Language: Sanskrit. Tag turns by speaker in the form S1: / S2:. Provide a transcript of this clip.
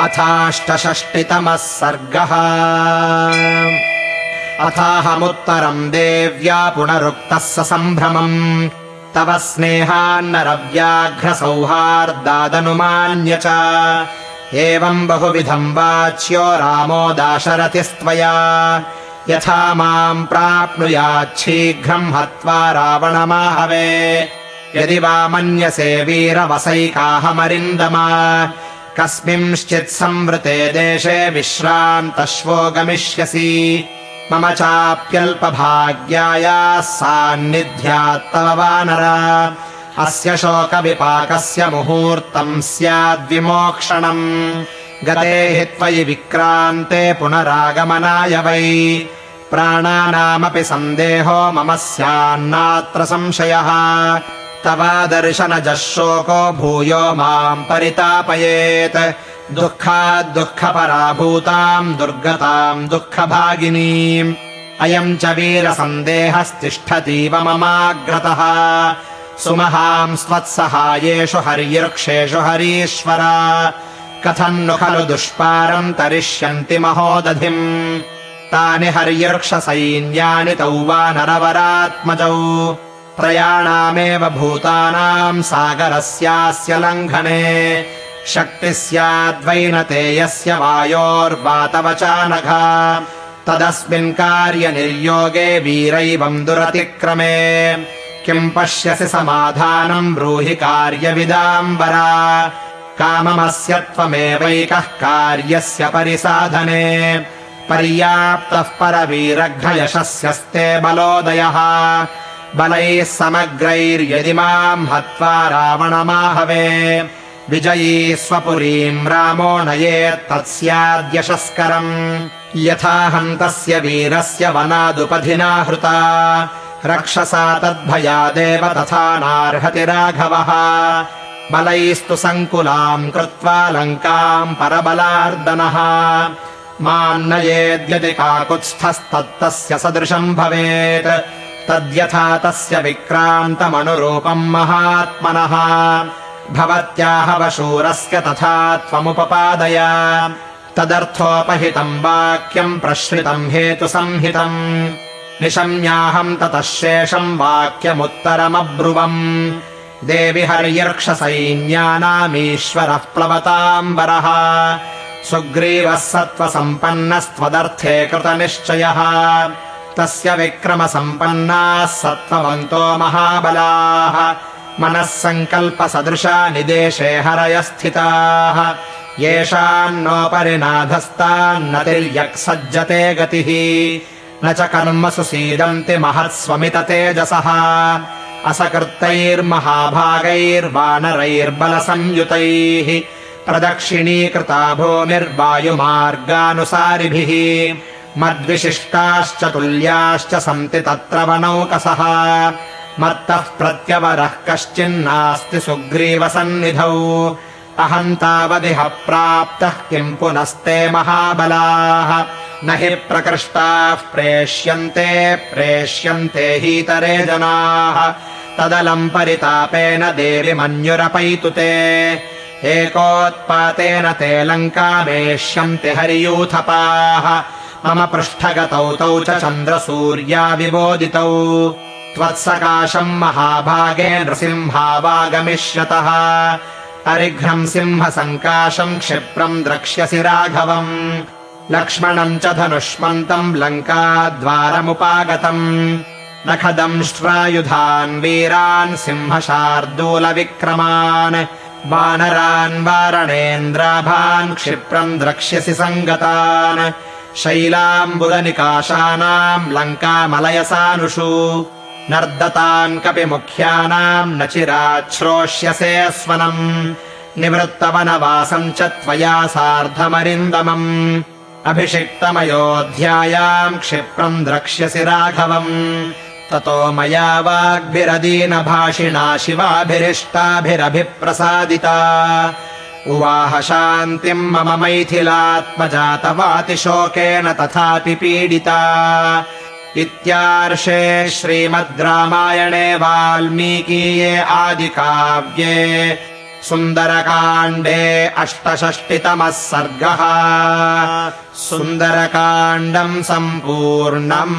S1: अथाष्टषष्टितमः सर्गः। अथाहमुत्तरम् देव्या पुनरुक्तः स सम्भ्रमम्। तव स्नेहान्नरव्याघ्रसौहार्दादनुमान्य च। एवम् बहुविधम् वाच्यो रामो दाशरथिस्त्वया। यथा माम् प्राप्नुयाच्छीघ्रम् हत्वा रावणमाहवे। यदि वा मन्यसे वीरवसैकाहमरिन्दमा कस्मिंश्चित् संवृते देशे विश्रान्तश्वो गमिष्यसि मम चाप्यल्पभाग्यायाः सान्निध्यात्तव वानर अस्य शोकविपाकस्य मुहूर्तम् स्याद्विमोक्षणम्। गते हि त्वयि विक्रान्ते पुनरागमनाय वै। प्राणानामपि सन्देहो मम स्यान्नात्र संशयः तव दर्शनजः शोको भूयो माम् परितापयेत्। दुःखाद्दुःखपराभूताम् दुर्गताम् दुःखभागिनीम् अयम् च वीरसन्देहस्तिष्ठतीव ममाग्रतः। सुमहांस्त्वत्सहायेषु हर्यृक्षेषु हरीश्वर। कथम् नु खलु दुष्पारम् तरिष्यन्ति महोदधिम्। तानि हर्यृक्षसैन्यानि तौ वा नरवरात्मजौ त्रयाणामेव भूतानाम् सागरस्यास्य लङ्घने। शक्तिः स्याद्वैनते यस्य वायोर्वातवचानघा। तदस्मिन् कार्यनिर्योगे वीरैवम् दुरतिक्रमे। किम् पश्यसि समाधानम् ब्रूहि कार्यविदाम्बरा। काममस्य त्वमेवैकः कार्यस्य परिसाधने। पर्याप्तः परवीरघ्नयशस्यस्ते बलोदयः बलैः समग्रैर्यदि माम् हत्वा रावणमाहवे। विजयी स्वपुरीम् रामो नयेत्तत्स्याद्यशस्करम् यथाहम् तस्य वीरस्य वनादुपधिना हृता। रक्षसा तद्भयादेव तथा नार्हति राघवः। बलैस्तु सङ्कुलाम् कृत्वा लङ्काम् परबलार्दनः। माम् नयेद्यदि काकुत्स्थस्तत्तस्य सदृशम् भवेत् तद्यथा तस्य विक्रान्तमनुरूपम् महात्मनः। भवत्याह वशूरस्य तथा त्वमुपपादय। तदर्थोपहितम् वाक्यम् प्रश्रितम् हेतुसंहितम्। निशम्याहम् ततः शेषम् वाक्यमुत्तरमब्रुवम्। देवि हर्यर्क्षसैन्यानामीश्वरः प्लवताम्बरः। सुग्रीवः सत्त्वसम्पन्नस्त्वदर्थे कृतनिश्चयः तस्य विक्रमसम्पन्नाः सत्त्ववन्तो महाबलाः। मनः सङ्कल्पसदृशा निदेशे हरयस्थिताः। येषान्नोपरिनाधस्तान्नतिर्यक्सज्जते गतिः। न च कर्मसु सीदन्ति महत्स्वमित तेजसः असकृत्तैर्महाभागैर्वानरैर्बलसंयुतैः। प्रदक्षिणीकृता भूमिर्वायुमार्गानुसारिभिः मद्विशिष्टाश्च तुल्याश्च सन्ति तत्र वनौकसः मत्तः प्रत्यवरः कश्चिन्नास्ति सुग्रीवसन्निधौ। अहम् तावदिह प्राप्तः किम् पुनस्ते महाबलाः। न हि प्रकृष्टाः प्रेष्यन्ते प्रेष्यन्ते हीतरे जनाः। तदलम् परितापेन देवि मन्युरपैतु ते। एकोत्पातेन ते लङ्कामेष्यन्ति हरियूथपाः मम पृष्ठगतौ तौ च चन्द्रसूर्या विबोदितौ त्वत्सकाशम् महाभागे नृसिंहावागमिष्यतः। अरिघ्नम् सिंहसङ्काशम् क्षिप्रम् द्रक्ष्यसि राघवम्। लक्ष्मणम् च धनुष्मन्तम् लङ्काद्वारमुपागतम्। नखदम् श्वायुधान् वीरान् सिंहशार्दूलविक्रमान्। वानरान् वारणेन्द्राभान् क्षिप्रम् द्रक्ष्यसि सङ्गतान् शैलाम्बुदनिकाशानाम् लङ्कामलयसानुषु नर्दतान् कपिमुख्यानाम् न चिराच्छ्रोष्यसे स्वनम् निवृत्तवनवासम् च त्वया सार्धमरिन्दमम् अभिषिक्तमयोऽध्यायाम् क्षिप्रम् द्रक्ष्यसि राघवम् ततो मया वाग्भिरदीनभाषिणा शिवाभिरिष्टाभिरभिप्रसादिता उवाह शान्तिम् मम मैथिलात्मजातवातिशोकेन तथापि पीडिता। इत्यार्षे श्रीमद् रामायणे वाल्मीकीये आदिकाव्ये सुन्दरकाण्डे अष्टषष्टितमः सर्गः। सुन्दरकाण्डम् सम्पूर्णम्